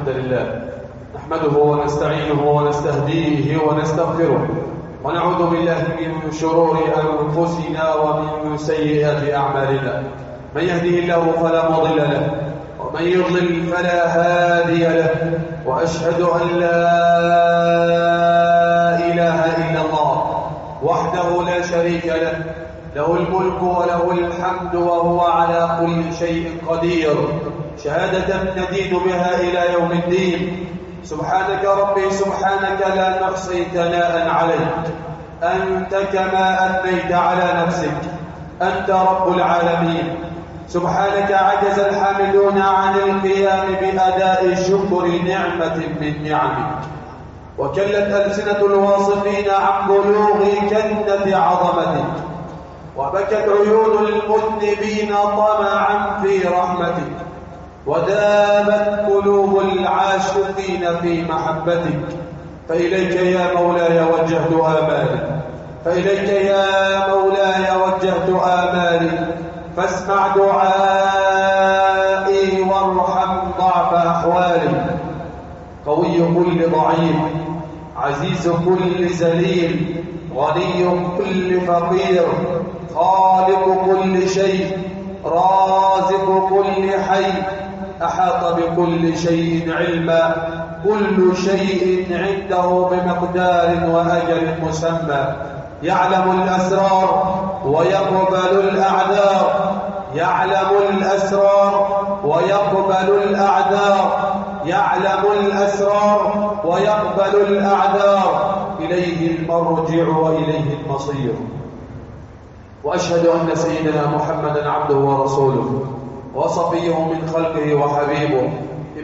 الحمد لله. نحمده ونستعينه ونستهديه ونستغفره. ونعوذ بالله من شرور أنفسنا ومن سيئات أعمالنا. من يهده الله فلا مضل له ومن يضلل فلا هادي له. وأشهد أن لا إله إلا الله وحده لا شريك له. له الملك وله الحمد وهو على كل شيء قدير. شهادة ندين بها إلى يوم الدين. سبحانك ربي سبحانك لا نحصي ثناء عليك. أنت كما أثنيت على نفسك. أنت رب العالمين. سبحانك عجز الحامدون عن القيام بأداء شكر نعمة من نعمك. وكلت ألسنة الواصفين عن بلوغ كنة عظمتك. وبكت عيون المذنبين طمعا في رحمتك. ودابت قلوب العاشقين في محبتك. فإليك يا مولاي وجهت آمالي. فإليك يا مولاي وجهت آمالي. فاسمع دعائي وارحم ضعف أحوالي. قوي كل ضعيف عزيز كل ذليل غني كل فقير خالق كل شيء رازق كل حي. أحاط بكل شيء علما كل شيء عنده بمقدار وأجل مسمى. يعلم الأسرار ويقبل الأعذار. يعلم الأسرار ويقبل الأعذار. يعلم الأسرار ويقبل الأعذار. إليه المرجع وإليه المصير. وأشهد أن سيدنا محمدا عبده ورسوله. وصفيه من خلقه وحبيبه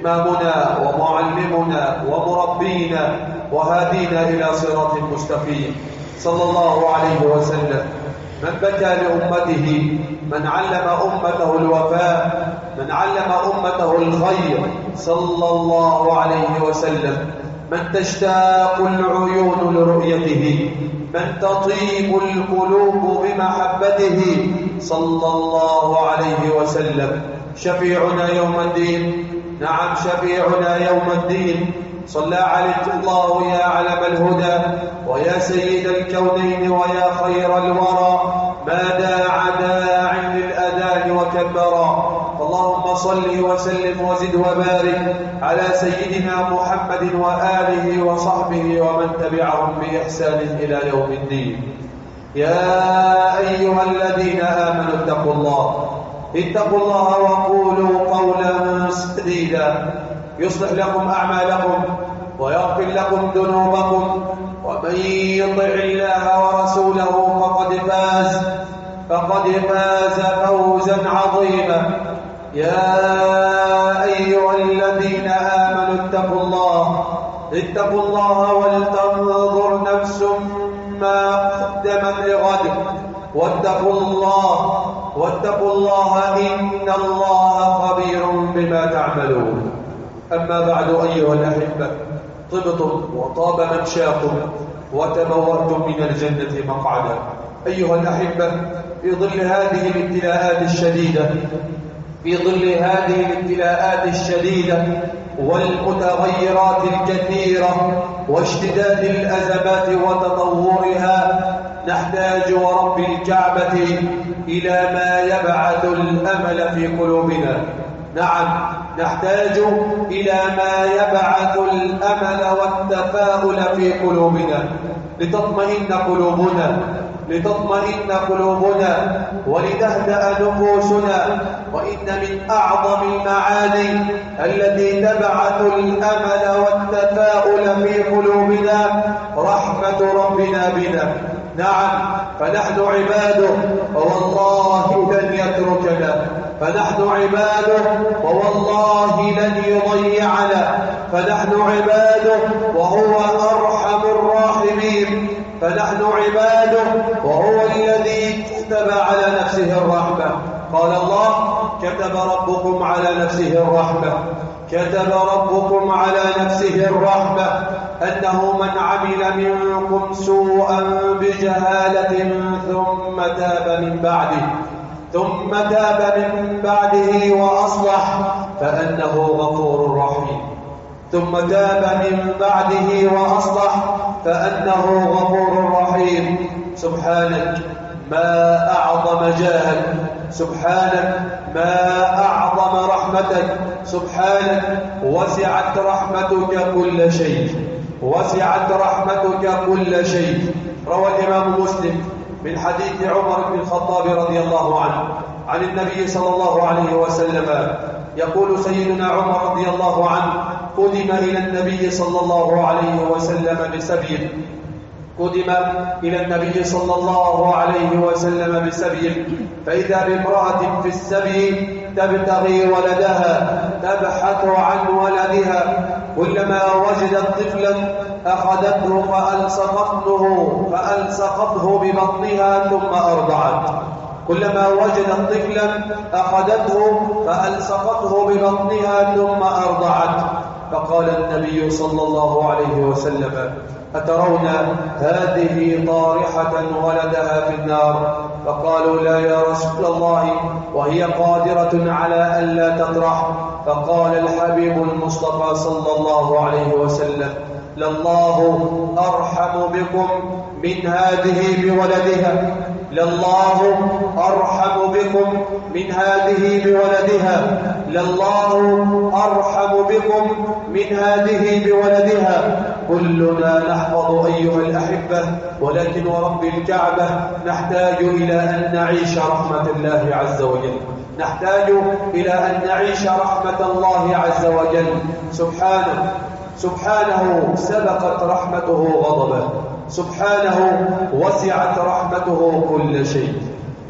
إمامنا ومعلمنا ومربينا وهادينا إلى صراط مستقيم. صلى الله عليه وسلم. من بكى لأمته من علم أمته الوفاء من علم أمته الخير. صلى الله عليه وسلم. من تشتاق العيون لرؤيته من تطيب القلوب بمحبته صلى الله عليه وسلم. شفيعنا يوم الدين. نعم شفيعنا يوم الدين. صلى عليك الله يا علم الهدى ويا سيد الكونين ويا خير الورى. ما داع داع للأذان وكبرا. اللهم صل وسلم وزد وبارك على سيدنا محمد وآله وصحبه ومن تبعهم بإحسان إلى يوم الدين. يا أيها الذين آمنوا اتقوا الله. اتقوا الله وقولوا قولا سديدا. يصلح لكم أعمالكم ويغفر لكم ذنوبكم. ومن يطع الله ورسوله فقد فاز فقد فاز فوزا عظيما. يا أيها الذين آمنوا اتقوا الله اتقوا الله ولتنظر نفس ما قدمت لغد. واتقوا الله واتقوا الله إن الله خبير بما تعملون. أما بعد أيها الأحبة طبتم وطاب ممشاكم وتبوأتم من الجنة مقعدا. أيها الأحبة في ظل هذه الابتلاءات الشديدة في ظل هذه الابتلاءات الشديدة والمتغيرات الكثيرة واشتداد الأزمات وتطورها نحتاج ورب الكعبة إلى ما يبعث الأمل في قلوبنا. نعم نحتاج إلى ما يبعث الأمل والتفاؤل في قلوبنا. لتطمئن قلوبنا. لتطمئن قلوبنا ولتهدأ نفوسنا وإن من أعظم المعاني التي تبعث الأمل والتفاؤل في قلوبنا رحمة ربنا بنا. نعم فنحن عباده والله لن يتركنا. فنحن عباده ووالله لن يضيعنا. فنحن عباده وهو أرحم الراحمين. فنحن عباده وهو الذي كتب على نفسه الرحمة. قال الله كتب ربكم على نفسه الرحمة. كتب ربكم على نفسه الرحمة أنه من عمل منكم سوءا بجهالة ثم تاب من بعده ثم تاب من بعده وأصلح فأنه غفور رحيم. ثم تاب من بعده وأصلح فأنه غفور سبحانك ما أعظم جاهك. سبحانك ما أعظم رحمتك. سبحانك وسعت رحمتك كل شيء. وسعت رحمتك كل شيء. روى الإمام مسلم من حديث عمر بن الخطاب رضي الله عنه عن النبي صلى الله عليه وسلم. يقول سيدنا عمر رضي الله عنه قدم إلى النبي صلى الله عليه وسلم بسبي قدم إلى النبي صلى الله عليه وسلم بسبي فإذا بامرأة في السبي تبتغي ولدها تبحث عن ولدها. كلما وجدت طفلا أخذته فألصقته فألصقته ببطنها ثم أرضعت. كلما وجدت طفلا أخذته فألصقته ببطنها ثم أرضعت. فقال النبي صلى الله عليه وسلم أترون هذه طارحة ولدها في النار؟ فقالوا لا يا رسول الله وهي قادرة على ألا تطرح. فقال الحبيب المصطفى صلى الله عليه وسلم لله أرحم بكم من هذه بولدها. لله أرحم بكم من هذه بولدها. لله أرحم بكم من هذه بولدها. كلنا نحفظ أيها الأحبة ولكن ورب الكعبة نحتاج إلى أن نعيش رحمة الله عز وجل. نحتاج إلى أن نعيش رحمة الله عز وجل. سبحانه سبحانه سبقت رحمته غضبه سبحانه وسعت رحمته كل شيء.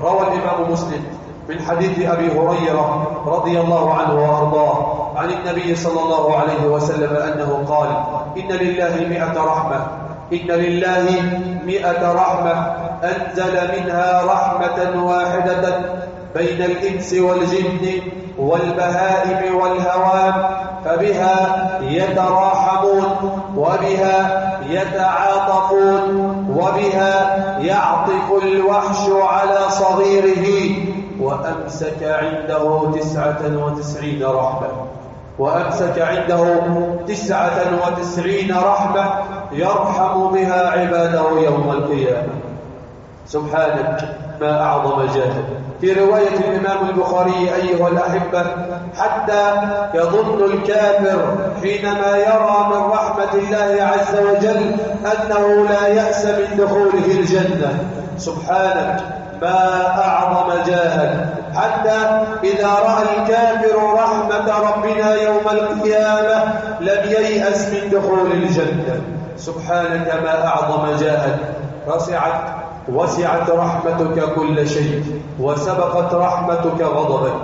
روى الإمام مسلم من حديث أبي هريرة رضي الله عنه وأرضاه عن النبي صلى الله عليه وسلم أنه قال إن لله مئة رحمة إن لله مئة رحمة أنزل منها رحمة واحدة بين الإنس والجن والبهائم والهوام فبها يتراحمون وبها يتعاطفون وبها يعطف الوحش على صغيره. وأمسك عنده تسعة وتسعين رحمة وأمسك عنده تسعة وتسعين رحمة يرحم بها عباده يوم القيامة. سبحانك ما أعظم جاهد في رواية الإمام البخاري أيها الأحبة حتى يظن الكافر حينما يرى من رحمة الله عز وجل أنه لا يأس من دخوله الجنة. سبحانك ما أعظم جاهد حتى إذا رأى الكافر رحمة ربنا يوم القيامة لم ييأس من دخول الجنة. سبحانك ما أعظم جاهد رسعت وسعت رحمتك كل شيء وسبقت رحمتك غضبك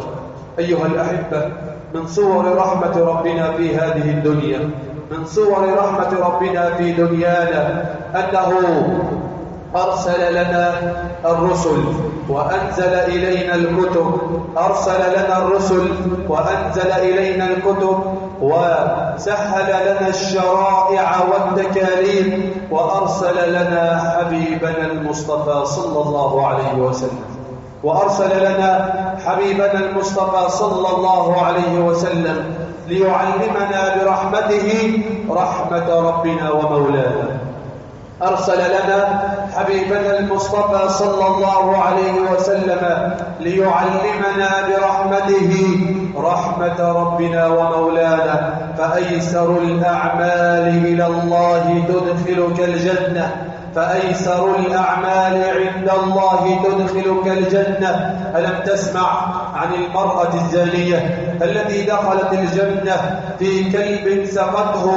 أيها الأحبة من صور رحمة ربنا في هذه الدنيا من صور رحمة ربنا في دنيانا أنه أرسل لنا الرسل وأنزل إلينا الكتب. أرسل لنا الرسل وأنزل إلينا الكتب وسهل لنا الشرائع والتكاليف وأرسل لنا حبيبنا المصطفى صلى الله عليه وسلم. وأرسل لنا حبيبنا المصطفى صلى الله عليه وسلم ليعلمنا برحمته رحمة ربنا ومولانا. أرسل لنا حبيبنا المصطفى صلى الله عليه وسلم ليعلمنا برحمته رحمة ربنا ومولانا فأيسر الأعمال إلى الله تدخلك الجنة. فأيسر الأعمال عند الله تدخلك الجنة. ألم تسمع عن المرأة الزانية التي دخلت الجنة في كلب سقته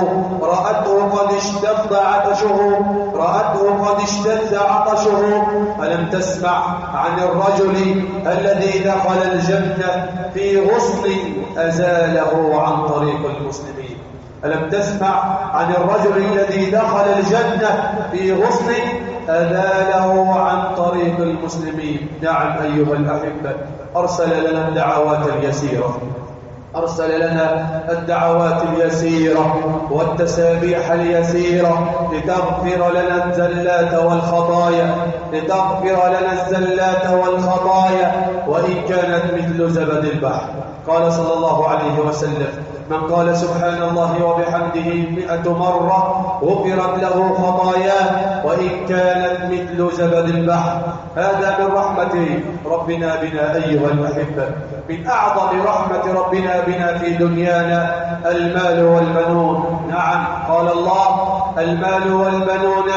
رأته قد اشتد عطشه. رأته قد اشتد عطشه. ألم تسمع عن الرجل الذي دخل الجنة في غصن أزاله عن طريق المسلمين؟ ألم تسمع عن الرجل الذي دخل الجنة في غصن أذاله عن طريق المسلمين. نعم أيها الأحبة أرسل لنا الدعوات اليسيرة. أرسل لنا الدعوات اليسيرة والتسابيح اليسيرة. لتغفر لنا الزلات والخطايا. لتغفر لنا الزلات والخطايا. وإن كانت مثل زبد البحر. قال صلى الله عليه وسلم من قال سبحان الله وبحمده مئة مرة غفرت له خطاياه وإن كانت مثل زبد البحر. هذا من رحمة ربنا بنا أيها الأحبة من أعظم رحمة ربنا بنا في دنيانا المال والبنون. نعم قال الله المال والبنون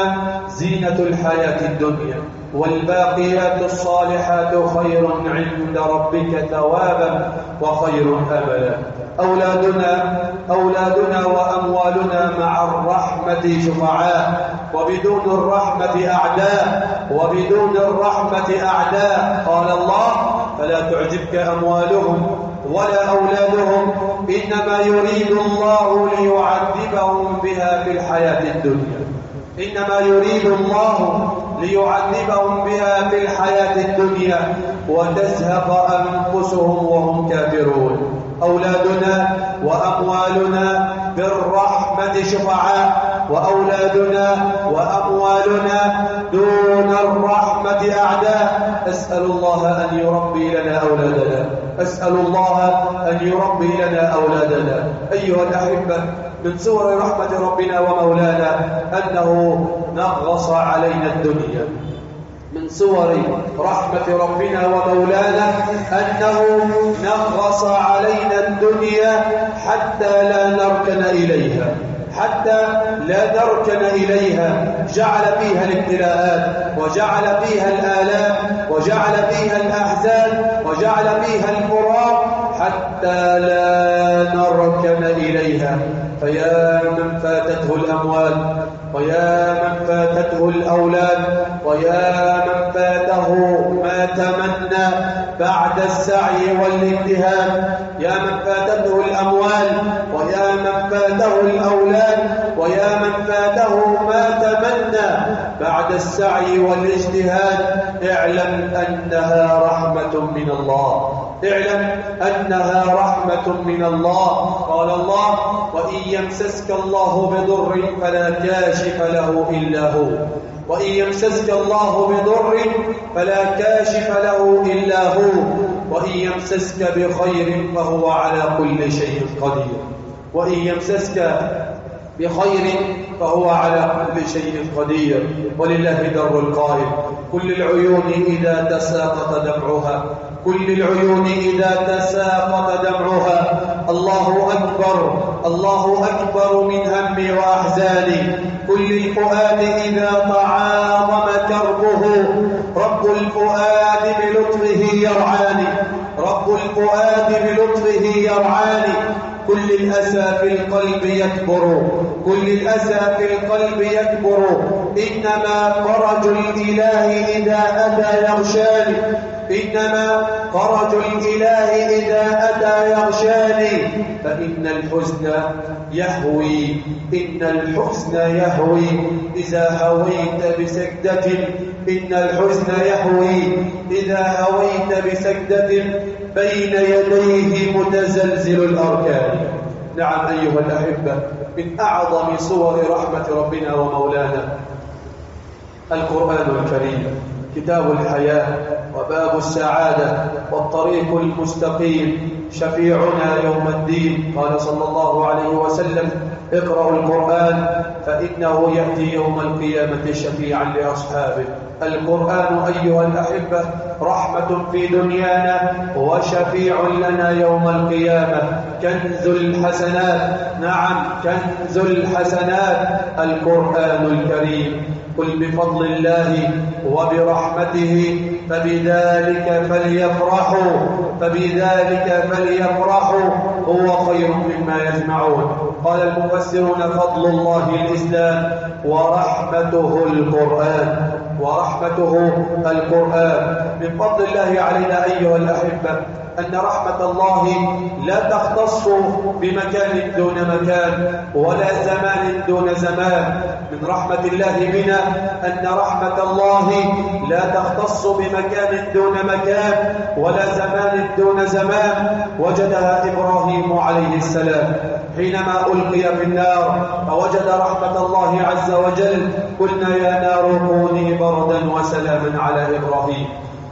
زينة الحياة الدنيا. والباقيات الصالحات خير عند ربك ثوابا وخير أملا أولادنا أولادنا وأموالنا مع الرحمة شفعاء وبدون الرحمة أعداء وبدون الرحمة أعداء. قال الله فلا تعجبك أموالهم ولا أولادهم إنما يريد الله ليعذبهم بها في الحياة الدنيا. إنما يريد الله ليعذبهم بها في الحياة الدنيا وتزهق أنفسهم وهم كافرون. أولادنا وأموالنا بالرحمة شفعاء وأولادنا وأموالنا دون الرحمة أعداء. أسأل الله أن يربي لنا أولادنا. أسأل الله أن يربي لنا أولادنا. أيها الأحبة من صور رحمة ربنا ومولانا أنه نغص علينا الدنيا. من صور رحمة ربنا ومولانا أنه نغص علينا الدنيا حتى لا نركن إليها. حتى لا نركن إليها. جعل فيها الابتلاءات وجعل فيها الآلام وجعل فيها الأحزان وجعل فيها الفراق حتى لا نركن إليها. فيا من فاتته الأموال ويا من فاتته الأولاد ويا من فاته ما تمنى بعد السعي والاجتهاد يا من فاتته الأموال ويا من فاته الأولاد ويا من فاته ما تمنى بعد السعي والاجتهاد. اعلم أنها رحمة من الله. اعلم أنها رحمة من الله. قال وإن يمسسك الله بضر فلا كاشف له إلا هو. وإن يمسسك الله بضر فلا كاشف له إلا هو. وإن يمسسك بخير فهو على كل شيء قدير. وإن يمسسك بخير فهو على كل شيء قدير. ولله در القائل كل العيون إذا تساقط دمعها. كل العيون إذا تساقط دمعها. الله أكبر الله أكبر من همي وأحزاني. كل الفؤاد إذا تعاظم كربه رب الفؤاد بلطفه يرعاني. رب الفؤاد بلطفه يرعاني. كل الأسى في القلب يكبر كل الأسى في القلب يكبر. إنما فرج الإله إذا أتى يغشاني. إنما فرج الإله إذا يغشاني فإن الحزن يهوي إن الحزن يهوي. إذا هويت بسجدة إن الحزن يهوي. إذا هويت بسجدة بين يديه متزلزل الأركان. نعم أيها الأحبة من أعظم صور رحمة ربنا ومولانا القرآن الكريم. كتاب الحياة وباب السعادة والطريق المستقيم. شفيعنا يوم الدين قال صلى الله عليه وسلم اقرأوا القرآن فإنه يأتي يوم القيامة شفيعا لأصحابه. القرآن أيها الأحبة رحمة في دنيانا وشفيع لنا يوم القيامة. كنز الحسنات نعم كنز الحسنات القرآن الكريم. قل بفضل الله وبرحمته فبذلك فليفرحوا فبذلك فليفرحوا. هو خير مما يجمعون. قال المفسرون فضل الله الإسلام ورحمته القرآن. ورحمته القرآن. من فضل الله علينا أيها الأحبة أن رحمة الله لا تختص بمكان دون مكان ولا زمان دون زمان. من رحمة الله بنا أن رحمة الله لا تختص بمكان دون مكان ولا زمان دون زمان. وجدها إبراهيم عليه السلام. حينما ألقي في النار فوجد رحمة الله عز وجل قلنا يا نار كوني بردا وسلاما على إبراهيم.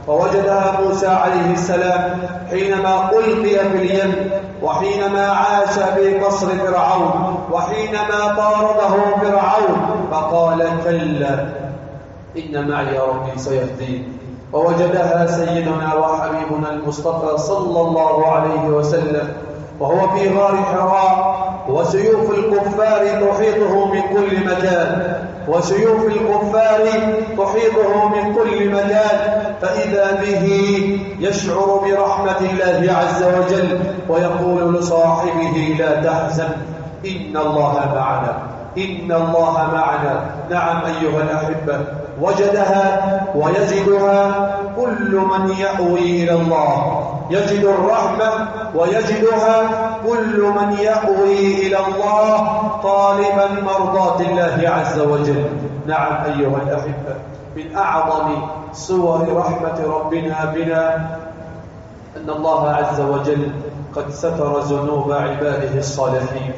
فوجدها موسى عليه السلام حينما ألقي في اليم وحينما عاش في قصر فرعون وحينما طارده فرعون فقال كلا إن معي ربي سيهدين. ووجدها سيدنا وحبيبنا المصطفى صلى الله عليه وسلم وهو في غار حراء وسيوف الكفار تحيطه من كل مكان وسيوف الكفار تحيطه من كل مكان فإذا به يشعر برحمة الله عز وجل ويقول لصاحبه لا تحزن إن الله معنا إن الله معنا. نعم أيها الأحبة وجدها ويجدها كل من يأوي إلى الله. يجد الرحمة ويجدها كل من يأوي إلى الله طالبا مرضات الله عز وجل. نعم أيها الأحبة من أعظم صور رحمة ربنا بنا أن الله عز وجل قد ستر ذنوب عباده الصالحين.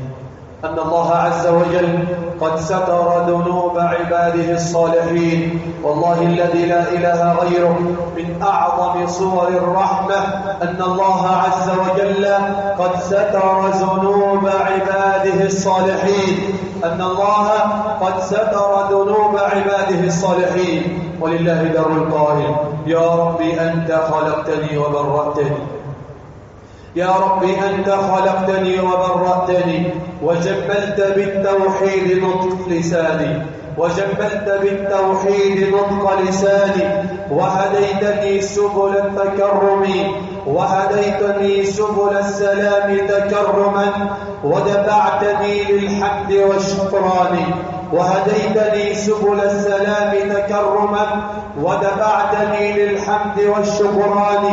أن الله عز وجل قد ستر ذنوب عباده الصالحين. والله الذي لا إله غيره من أعظم صور الرحمة أن الله عز وجل قد ستر ذنوب عباده الصالحين. أن الله قد ستر ذنوب عباده الصالحين. ولله در القائل يا رب أنت خلقتني وبرأتني. يا رب أنت خلقتني وبرأتني وجملت بالتوحيد نطق لساني وجملت بالتوحيد نطق لساني وهديتني سبل التكرم وهديتني سبل السلام تكرما ودفعتني للحمد والشكران. وهديتني سبل السلام تكرما ودفعتني للحمد والشكران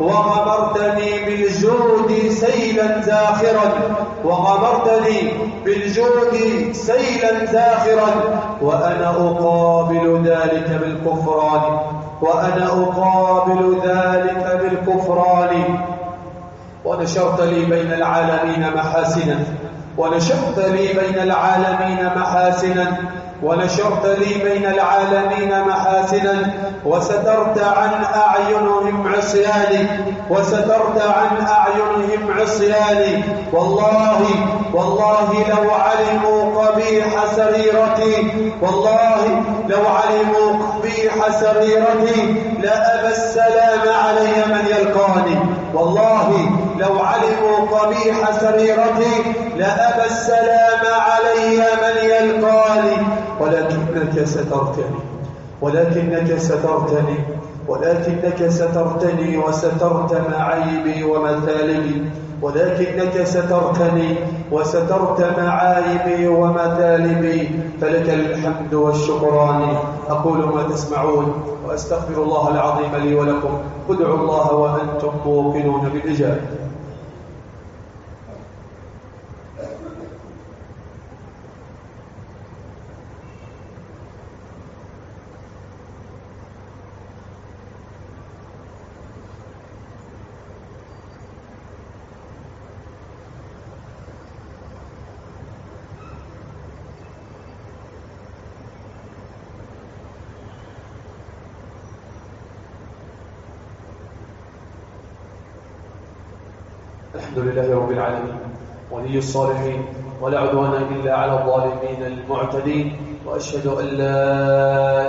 وغمرتني بالجود سيلا زاخرا وغمرتني بالجود سيلا زاخرا وأنا أقابل ذلك بالكفران وأنا أقابل ذلك بالكفران. ونشرت لي بين العالمين محاسنا. ونشرت لي بين العالمين محاسنا ونشرت لي بين العالمين محاسنا وسترت عن أعينهم عصياني وسترت عن أعينهم عصياني. والله والله لو علموا قبيح سريرتي والله لو علموا قبيح سريرتي لأبى السلام علي من يلقاني. والله لو علموا قبيح سريرتي لأبى السلام علي من يلقاني. ولكنك سترتني ولكنك سترتني ولكنك سترتني وسترت معايبي ومثالبي. ولكنك سترتني وسترت معايبي ومثالبي. فلك الحمد والشكران. أقول ما تسمعون وأستغفر الله العظيم لي ولكم. ادعوا الله وأنتم موقنون بالإجابة. الحمد لله رب العالمين ولي الصالحين ولا عدوان إلا على الظالمين المعتدين وأشهد أن لا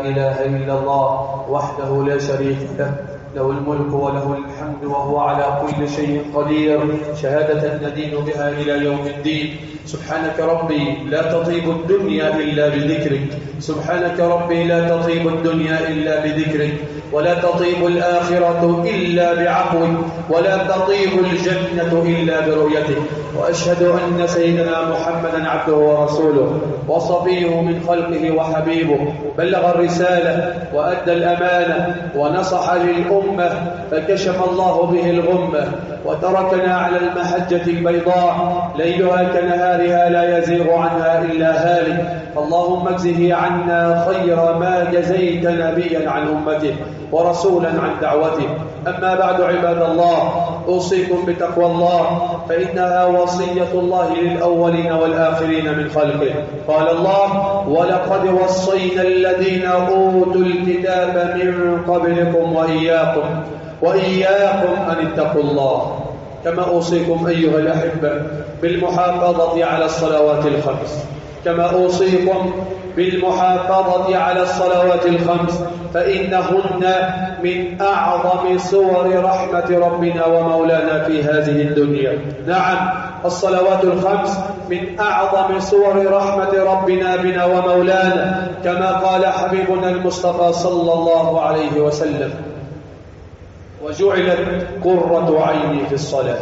إله إلا الله وحده لا شريك له له الملك وله الحمد وهو على كل شيء قدير شهادة ندين بها إلى يوم الدين. سبحانك ربي لا تطيب الدنيا إلا بذكرك. سبحانك ربي لا تطيب الدنيا إلا بذكرك. ولا تطيب الآخرة إلا بعفوك ولا تطيب الجنة إلا برؤيته وأشهد أن سيدنا محمدا عبده ورسوله وصفيه من خلقه وحبيبه. بلغ الرسالة وأدى الأمانة ونصح للأمة فكشف الله به الغمة وتركنا على المحجة البيضاء. ليلها كنهارها لا يزيغ عنها إلا هالك. اللهم اجزه عنا خير ما جزيت نبيا عن أمته. ورسولا عن دعوته. أما بعد عباد الله أوصيكم بتقوى الله فإنها وصية الله للأولين والآخرين من خلقه. قال الله ولقد وصينا الذين أوتوا الكتاب من قبلكم وإياكم وإياكم أن اتقوا الله. كما أوصيكم أيها الأحبة بالمحافظة على الصلوات الخمس. كما أوصيكم بالمحافظة على الصلوات الخمس فإنهن من أعظم صور رحمة ربنا ومولانا في هذه الدنيا. نعم الصلوات الخمس من أعظم صور رحمة ربنا بنا ومولانا كما قال حبيبنا المصطفى صلى الله عليه وسلم وجعلت قرة عيني في الصلاة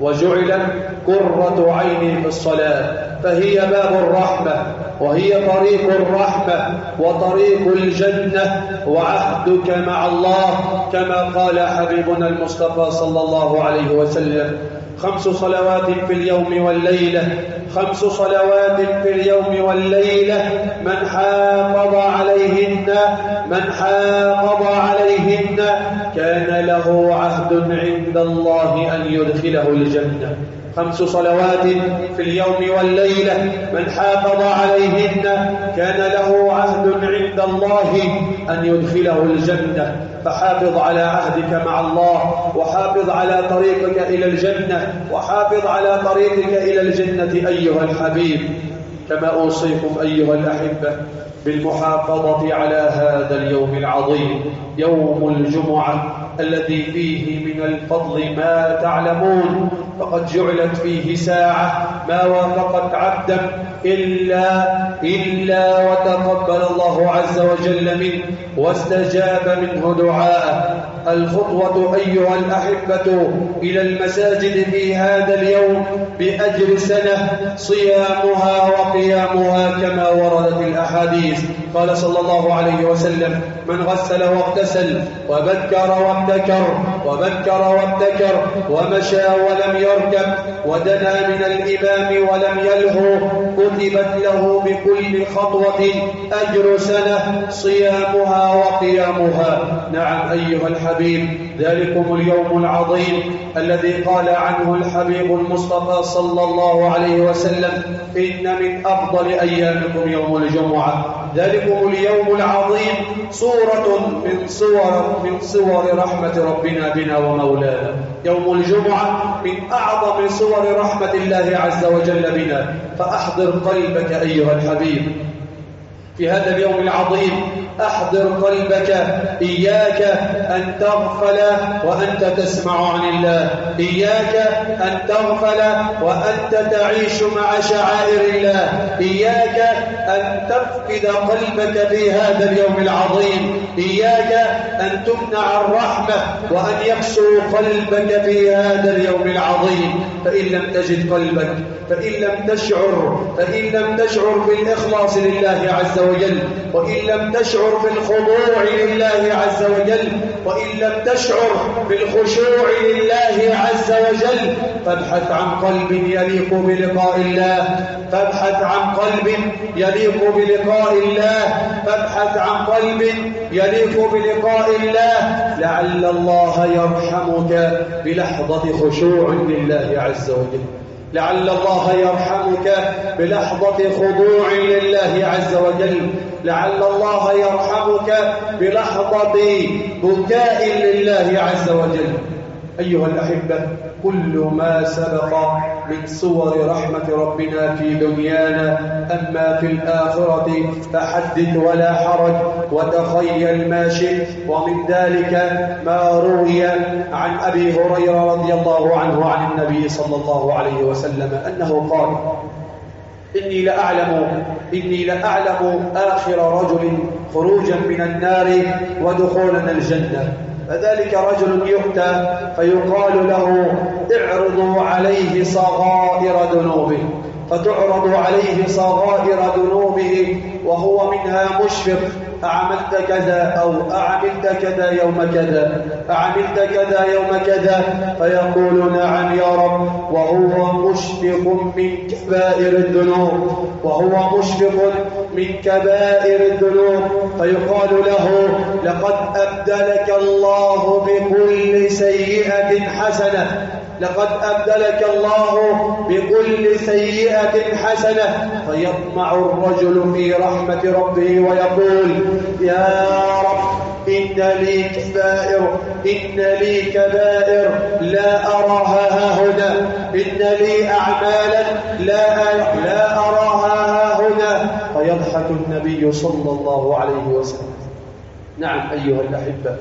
وجعلت قرة عيني في الصلاة فهي باب الرحمة وهي طريق الرحمة وطريق الجنة وعهدك مع الله كما قال حبيبنا المصطفى صلى الله عليه وسلم. خمس صلوات في اليوم والليلة خمس صلوات في اليوم والليلة من حافظ عليهن من حافظ عليهن كان له عهد عند الله أن يدخله الجنة. خمس صلوات في اليوم والليلة. من حافظ عليهن كان له عهد عند الله أن يدخله الجنة. فحافظ على عهدك مع الله وحافظ على طريقك إلى الجنة وحافظ على طريقك إلى الجنة أيها الحبيب. كما أوصيكم أيها الأحبة بالمحافظة على هذا اليوم العظيم يوم الجمعة الذي فيه من الفضل ما تعلمون. فقد جعلت فيه ساعة ما وافقت عبدا إلا, إلا وتقبل الله عز وجل منه واستجاب منه دعاءه. الخطوة أيها الأحبة إلى المساجد في هذا اليوم بأجر سنة صيامها وقيامها كما وردت الأحاديث. قال صلى الله عليه وسلم من غسل واغتسل وبكر وابتكر وبكر وابتكر ومشى ولم يركب ودنا من الإمام ولم يلهو كتبت له بكل خطوة أجر سنة صيامها وقيامها. نعم أيها الحبيب ذلكم اليوم العظيم الذي قال عنه الحبيب المصطفى صلى الله عليه وسلم إن من أفضل أيامكم يوم الجمعة. ذلكم اليوم العظيم صورة من صور من صور رحمة ربنا بنا ومولانا. يوم الجمعة من أعظم صور رحمة الله عز وجل بنا. فأحضر قلبك أيها الحبيب. في هذا اليوم العظيم. أحضر قلبك إياك أن تغفل وأنت تسمع عن الله. إياك أن تغفل وأنت تعيش مع شعائر الله. إياك أن تفقد قلبك في هذا اليوم العظيم. إياك أن تمنع الرحمة وأن يقسو قلبك في هذا اليوم العظيم. فإن لم تجد قلبك فإن لم تشعر فإن لم تشعر بالإخلاص لله عز وجل وإن لم تشعر بالخضوع لله عز وجل وإن لم تشعر بالخشوع لله عز وجل فابحث عن قلب يليق بلقاء الله فابحث عن قلب يليق بلقاء الله فابحث عن قلب يليق بلقاء الله لعل الله يرحمك بلحظة خشوع لله عز وجل. لعل الله يرحمك بلحظة خضوع لله عز وجل. لعل الله يرحمك بلحظة بكاء لله عز وجل. أيها الأحبة كل ما سبق من صور رحمة ربنا في دنيانا أما في الآخرة فحدث ولا حرج وتخيل ما شئت. ومن ذلك ما روي عن أبي هريرة رضي الله عنه عن النبي صلى الله عليه وسلم أنه قال إني لأعلم إني لأعلم آخر رجل خروجا من النار ودخولا الجنة. فذلك رجل يؤتى فيقال له اعرضوا عليه صغائر ذنوبه فتعرض عليه صغائر ذنوبه وهو منها مشفق. أعملت كذا أو أعملت كذا يوم كذا أعملت كذا يوم كذا فيقول نعم يا رب وهو مشفق من كبائر الذنوب وهو مشفق من كبائر الذنوب. فيقال له لقد أبدلك الله بكل سيئة حسنة. لقد أبدلك الله بكل سيئة حسنة. فيطمع الرجل في رحمة ربه ويقول يا رب إن لي كبائر إن لي كبائر لا أراها هنا. إن لي أعمالا لا لا أراها هنا. فيضحك النبي صلى الله عليه وسلم. نعم أيها الأحبة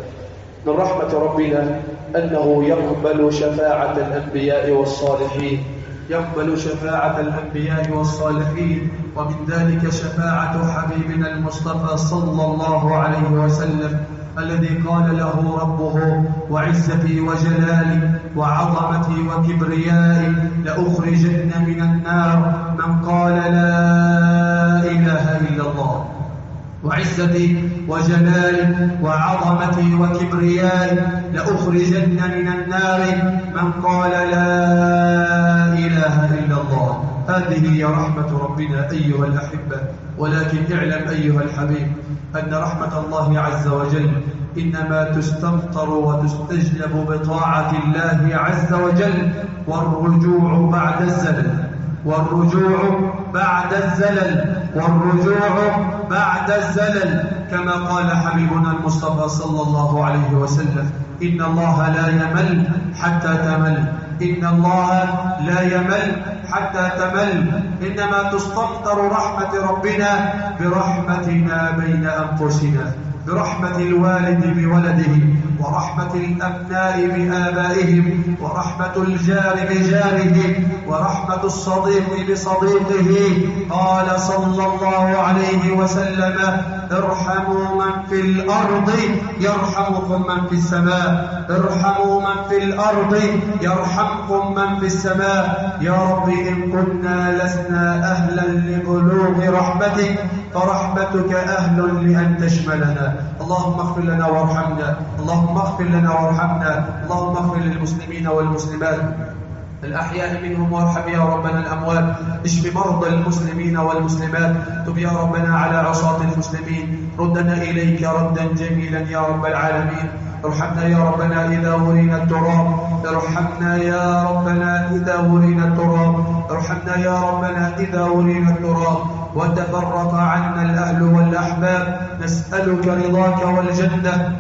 من رحمة ربنا أنه يقبل شفاعة الأنبياء والصالحين. يقبل شفاعة الأنبياء والصالحين ومن ذلك شفاعة حبيبنا المصطفى صلى الله عليه وسلم الذي قال له ربه وعزتي وجلالي وعظمتي وكبريائي لأخرجن من النار من قال لا إله إلا الله. وعزتي وجلالي وعظمتي وكبريائي لأخرجن من النار من قال لا إله إلا الله. هذه هي رحمة ربنا أيها الأحبة. ولكن اعلم أيها الحبيب أن رحمة الله عز وجل إنما تستمطر وتستجلب بطاعة الله عز وجل والرجوع بعد الزلل والرجوع بعد الزلل والرجوع بعد الزلل كما قال حبيبنا المصطفى صلى الله عليه وسلم إن الله لا يمل حتى تمل إن الله لا يمل حتى تمل. إنما تستمطر رحمة ربنا برحمتنا بين أنفسنا. برحمة الوالد بولده ورحمة الأبناء بآبائهم ورحمة الجار بجاره ورحمة الصديق بصديقه. قال صلى الله عليه وسلم ارحموا من في الأرض يرحمكم من في السماء. ارحموا من في الأرض يرحمكم من في السماء. يا رب إن كنا لسنا أهلا لبلوغ رحمتك فرحمتك أهل لأن تشملنا. اللهم اغفر لنا وارحمنا. اللهم اغفر لنا وارحمنا. اللهم اغفر للمسلمين والمسلمات. الأحياء منهم وارحم يا ربنا الأموات. اشف مرضى المسلمين والمسلمات. تب يا ربنا على عصاة المسلمين. ردنا إليك ردا جميلا يا رب العالمين. ارحمنا يا ربنا إذا ورينا التراب. ارحمنا يا ربنا إذا ورينا التراب. ارحمنا يا ربنا إذا ورينا التراب. وتفرق عنا الأهل والأحباب. نسألك رضاك والجنة.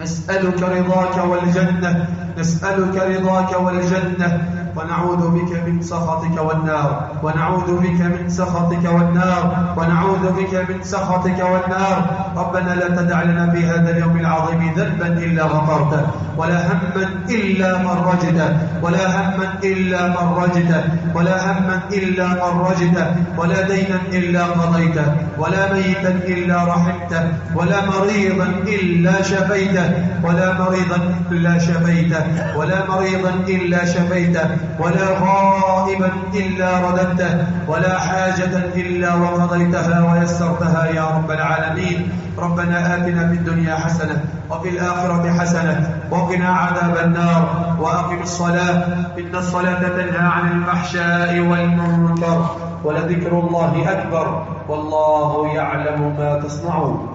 نسألك رضاك والجنة. نسألك رضاك والجنة. ونعوذ بك من سخطك والنار. ونعوذ بك من سخطك والنار. ونعوذ بك من سخطك والنار. ربنا لا تدع لنا في هذا اليوم العظيم ذنبا إلا غفرته ولا هما إلا فرجته ولا هما إلا فرجته ولا هما إلا فرجته ولا دينا إلا قضيته ولا ميتا إلا رحمته ولا مريضا إلا شفيته ولا مريضا إلا شفيته ولا مريضا إلا شفيته ولا غائبا إلا رددته ولا حاجة إلا وقضيتها ويسرتها يا رب العالمين. ربنا آتنا في الدنيا حسنة وفي الآخرة حسنة وقنا عذاب النار وأقم الصلاة إن الصلاة تنهى عن الفحشاء والمنكر ولذكر الله أكبر والله يعلم ما تصنعون